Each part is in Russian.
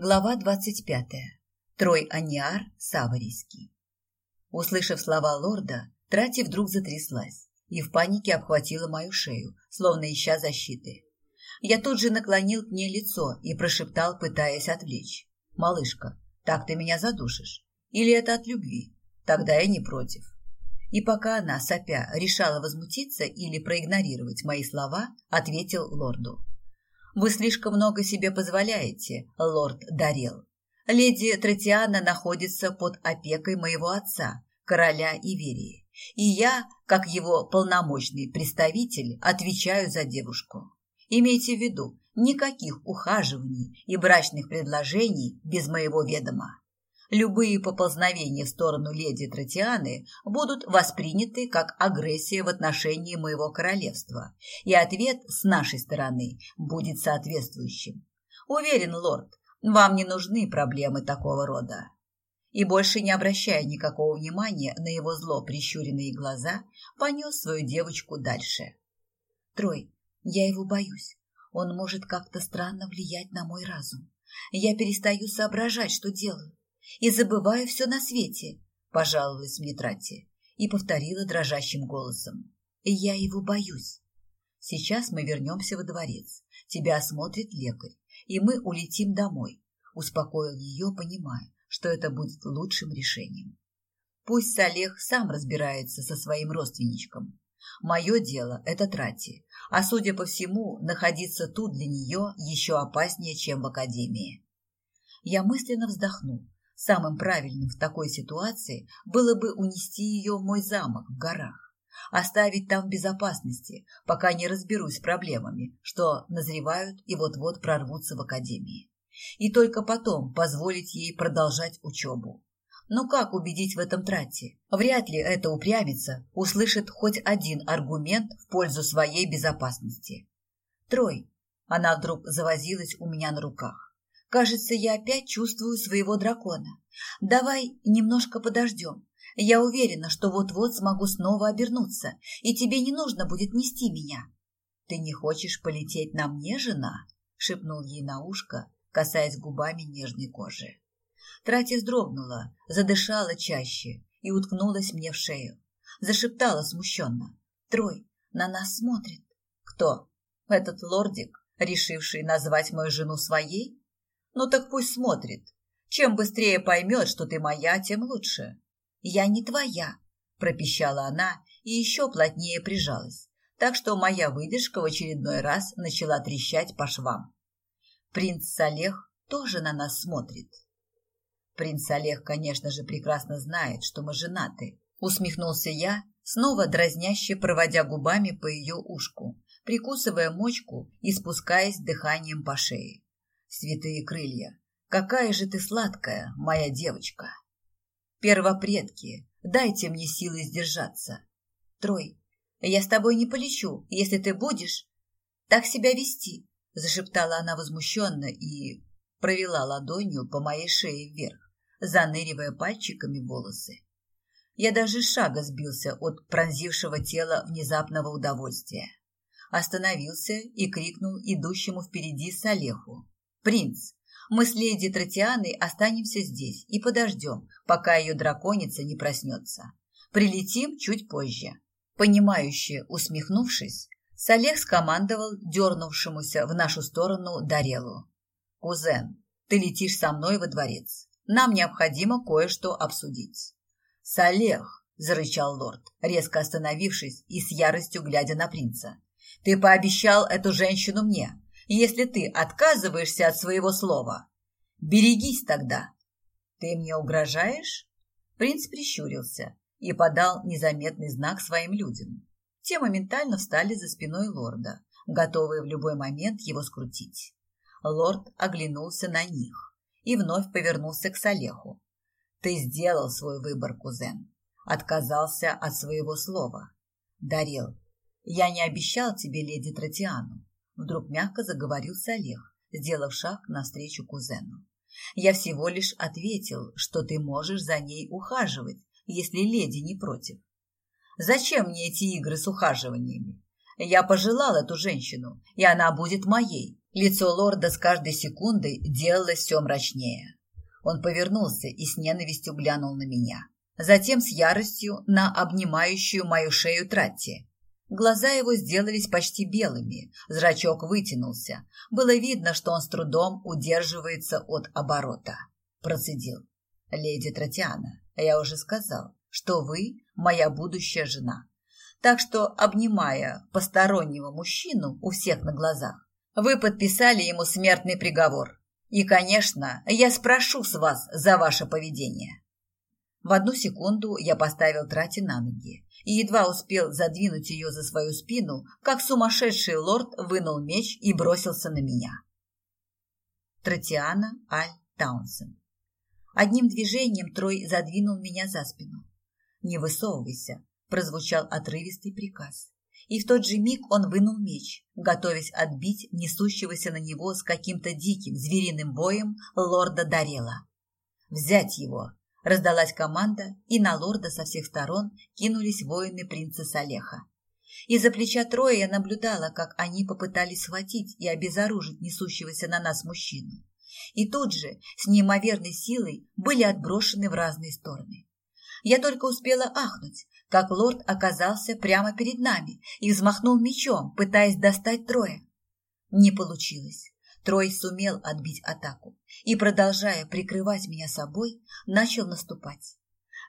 Глава двадцать пятая. Трой Аниар Саварийский. Услышав слова лорда, Трати вдруг затряслась и в панике обхватила мою шею, словно ища защиты. Я тут же наклонил к ней лицо и прошептал, пытаясь отвлечь. «Малышка, так ты меня задушишь? Или это от любви? Тогда я не против». И пока она, сопя, решала возмутиться или проигнорировать мои слова, ответил лорду. Вы слишком много себе позволяете, лорд Дарел. Леди Тратиана находится под опекой моего отца, короля Иверии, и я, как его полномочный представитель, отвечаю за девушку. Имейте в виду, никаких ухаживаний и брачных предложений без моего ведома. Любые поползновения в сторону леди Тротианы будут восприняты как агрессия в отношении моего королевства, и ответ с нашей стороны будет соответствующим. Уверен, лорд, вам не нужны проблемы такого рода. И больше не обращая никакого внимания на его зло прищуренные глаза, понес свою девочку дальше. Трой, я его боюсь. Он может как-то странно влиять на мой разум. Я перестаю соображать, что делаю и забываю все на свете», — пожаловалась мне Трати и повторила дрожащим голосом. «Я его боюсь. Сейчас мы вернемся во дворец. Тебя осмотрит лекарь, и мы улетим домой», — успокоил ее, понимая, что это будет лучшим решением. Пусть Салех сам разбирается со своим родственничком. Мое дело – это Трати, а, судя по всему, находиться тут для нее еще опаснее, чем в академии. Я мысленно вздохнул, Самым правильным в такой ситуации было бы унести ее в мой замок в горах, оставить там в безопасности, пока не разберусь с проблемами, что назревают и вот-вот прорвутся в академии. И только потом позволить ей продолжать учебу. Но как убедить в этом трате? Вряд ли эта упрямица услышит хоть один аргумент в пользу своей безопасности. Трой. Она вдруг завозилась у меня на руках. Кажется, я опять чувствую своего дракона. Давай немножко подождем. Я уверена, что вот-вот смогу снова обернуться, и тебе не нужно будет нести меня. Ты не хочешь полететь на мне, жена? шепнул ей на ушко, касаясь губами нежной кожи. Трати вздрогнула, задышала чаще и уткнулась мне в шею. Зашептала смущенно. Трой, на нас смотрит. Кто? Этот лордик, решивший назвать мою жену своей? Ну так пусть смотрит. Чем быстрее поймет, что ты моя, тем лучше. Я не твоя, пропищала она и еще плотнее прижалась, так что моя выдержка в очередной раз начала трещать по швам. Принц Салех тоже на нас смотрит. Принц Салех, конечно же, прекрасно знает, что мы женаты, усмехнулся я, снова дразняще проводя губами по ее ушку, прикусывая мочку и спускаясь дыханием по шее святые крылья. Какая же ты сладкая, моя девочка. Первопредки, дайте мне силы сдержаться. Трой, я с тобой не полечу, если ты будешь так себя вести, зашептала она возмущенно и провела ладонью по моей шее вверх, заныривая пальчиками волосы. Я даже шага сбился от пронзившего тела внезапного удовольствия. Остановился и крикнул идущему впереди Салеху. «Принц, мы с леди Тротианой останемся здесь и подождем, пока ее драконица не проснется. Прилетим чуть позже». Понимающе усмехнувшись, Салех скомандовал дернувшемуся в нашу сторону Дарелу. «Кузен, ты летишь со мной во дворец. Нам необходимо кое-что обсудить». «Салех!» – зарычал лорд, резко остановившись и с яростью глядя на принца. «Ты пообещал эту женщину мне, если ты отказываешься от своего слова. Берегись тогда. Ты мне угрожаешь? Принц прищурился и подал незаметный знак своим людям. Те моментально встали за спиной лорда, готовые в любой момент его скрутить. Лорд оглянулся на них и вновь повернулся к Салеху. «Ты сделал свой выбор, кузен. Отказался от своего слова. Дарил, я не обещал тебе леди Тротиану. Вдруг мягко заговорил Салех, сделав шаг навстречу кузену. Я всего лишь ответил, что ты можешь за ней ухаживать, если леди не против. Зачем мне эти игры с ухаживаниями? Я пожелал эту женщину, и она будет моей, Лицо лорда с каждой секундой делалось все мрачнее. Он повернулся и с ненавистью глянул на меня. Затем с яростью на обнимающую мою шею Тратти. Глаза его сделались почти белыми, зрачок вытянулся. Было видно, что он с трудом удерживается от оборота. Процедил. «Леди Тротиана, я уже сказал, что вы моя будущая жена. Так что, обнимая постороннего мужчину у всех на глазах, вы подписали ему смертный приговор. И, конечно, я спрошу с вас за ваше поведение. В одну секунду я поставил Трати на ноги и едва успел задвинуть ее за свою спину, как сумасшедший лорд вынул меч и бросился на меня. Тротиана Аль Таунсен. Одним движением Трой задвинул меня за спину. «Не высовывайся», – прозвучал отрывистый приказ. И в тот же миг он вынул меч, готовясь отбить несущегося на него с каким-то диким звериным боем лорда Дарела. «Взять его!» – раздалась команда, и на лорда со всех сторон кинулись воины принца Салеха. Из-за плеча Троя я наблюдала, как они попытались схватить и обезоружить несущегося на нас мужчину. И тут же, с неимоверной силой, были отброшены в разные стороны. Я только успела ахнуть, как лорд оказался прямо перед нами и взмахнул мечом, пытаясь достать Троя. Не получилось. Трой сумел отбить атаку и, продолжая прикрывать меня собой, начал наступать.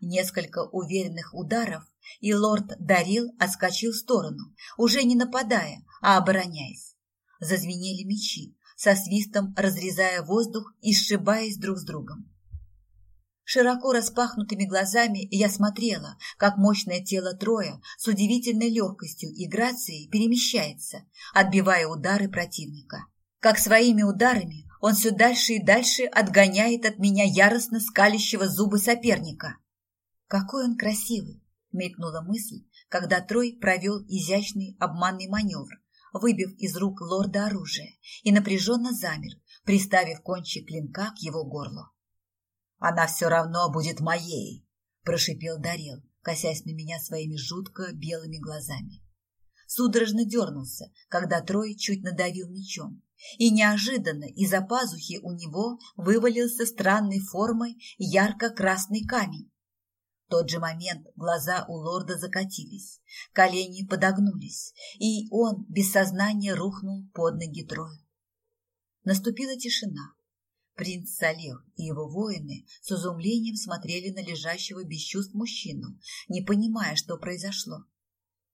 Несколько уверенных ударов, и лорд Дарил отскочил в сторону, уже не нападая, а обороняясь. Зазвенели мечи, со свистом разрезая воздух и сшибаясь друг с другом. Широко распахнутыми глазами я смотрела, как мощное тело Троя с удивительной легкостью и грацией перемещается, отбивая удары противника. Как своими ударами он все дальше и дальше отгоняет от меня яростно скалящего зубы соперника. «Какой он красивый!» — мелькнула мысль, когда Трой провел изящный обманный маневр, выбив из рук лорда оружие, и напряженно замер, приставив кончик клинка к его горлу. «Она все равно будет моей!» – прошипел Дарел, косясь на меня своими жутко белыми глазами. Судорожно дернулся, когда Трой чуть надавил мечом, и неожиданно из-за пазухи у него вывалился странной формой ярко-красный камень. В тот же момент глаза у лорда закатились, колени подогнулись, и он без сознания рухнул под ноги Трою. Наступила тишина. Принц Салех и его воины с изумлением смотрели на лежащего без чувств мужчину, не понимая, что произошло.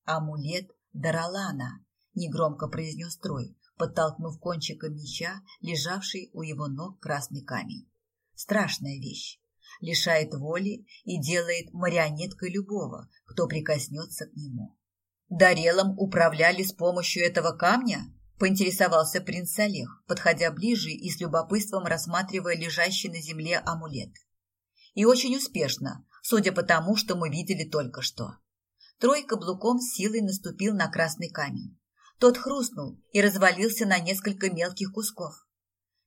«Амулет Даралана», — негромко произнес Трой, подтолкнув кончиком меча, лежавший у его ног красный камень. «Страшная вещь. Лишает воли и делает марионеткой любого, кто прикоснется к нему». «Дарелом управляли с помощью этого камня?» поинтересовался принц Олег, подходя ближе и с любопытством рассматривая лежащий на земле амулет. И очень успешно, судя по тому, что мы видели только что. Трой каблуком силой наступил на красный камень. Тот хрустнул и развалился на несколько мелких кусков.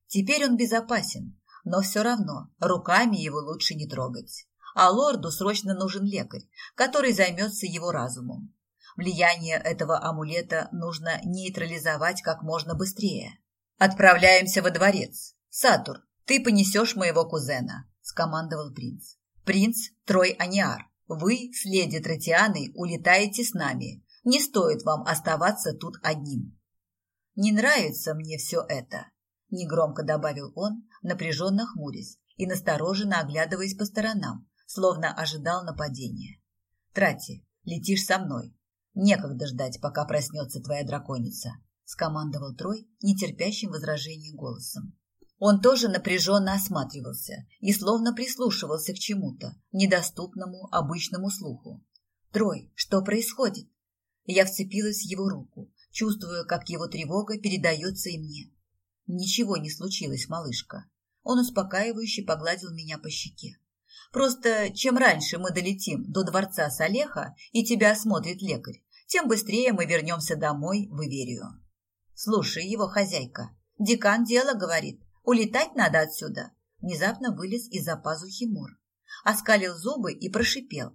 Теперь он безопасен, но все равно руками его лучше не трогать. А лорду срочно нужен лекарь, который займется его разумом. Влияние этого амулета нужно нейтрализовать как можно быстрее. Отправляемся во дворец. Сатур, ты понесешь моего кузена, скомандовал принц. Принц Трой Аниар, вы с леди Тротианой улетаете с нами. Не стоит вам оставаться тут одним. Не нравится мне все это, негромко добавил он, напряженно хмурясь и настороженно оглядываясь по сторонам, словно ожидал нападения. Трати, летишь со мной. Некогда ждать, пока проснется твоя драконица, скомандовал Трой нетерпящим возражений голосом. Он тоже напряженно осматривался и словно прислушивался к чему-то, недоступному обычному слуху. «Трой, что происходит?» Я вцепилась в его руку, чувствуя, как его тревога передается и мне. «Ничего не случилось, малышка». Он успокаивающе погладил меня по щеке. «Просто чем раньше мы долетим до дворца Салеха и тебя осмотрит лекарь, тем быстрее мы вернемся домой в Иверию. Слушай его, хозяйка. Декан дело говорит. Улетать надо отсюда. Внезапно вылез из-за пазухи Мур. Оскалил зубы и прошипел.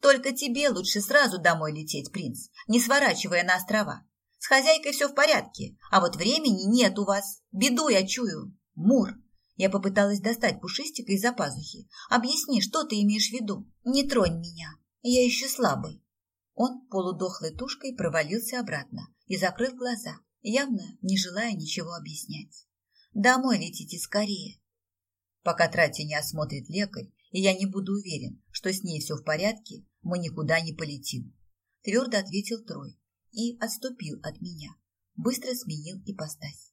Только тебе лучше сразу домой лететь, принц, не сворачивая на острова. С хозяйкой все в порядке, а вот времени нет у вас. Беду я чую. Мур, я попыталась достать пушистика из-за пазухи. «Объясни, что ты имеешь в виду? Не тронь меня. Я еще слабый». Он полудохлой тушкой провалился обратно и закрыл глаза, явно не желая ничего объяснять. «Домой летите скорее». Пока Трати не осмотрит лекарь, и я не буду уверен, что с ней все в порядке, мы никуда не полетим. Твердо ответил Трой и отступил от меня. Быстро сменил ипостась.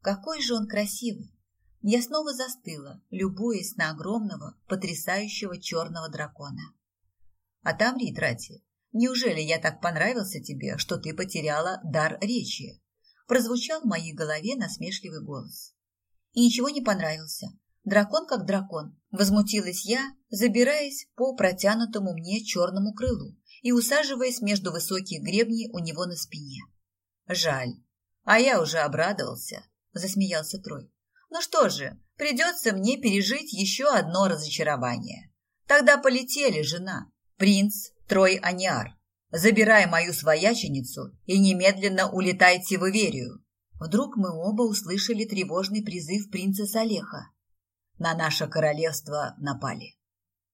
Какой же он красивый! Я снова застыла, любуясь на огромного, потрясающего черного дракона. «Отомри, Трати, неужели я так понравился тебе, что ты потеряла дар речи?» Прозвучал в моей голове насмешливый голос. И ничего не понравился. Дракон как дракон. Возмутилась я, забираясь по протянутому мне черному крылу и усаживаясь между высоких гребней у него на спине. «Жаль. А я уже обрадовался», – засмеялся Трой. Ну что же, придется мне пережить еще одно разочарование. Тогда полетели, жена. Принц Трой Аниар. Забирай мою свояченицу и немедленно улетайте в Иверию. Вдруг мы оба услышали тревожный призыв принца Салеха. На наше королевство напали.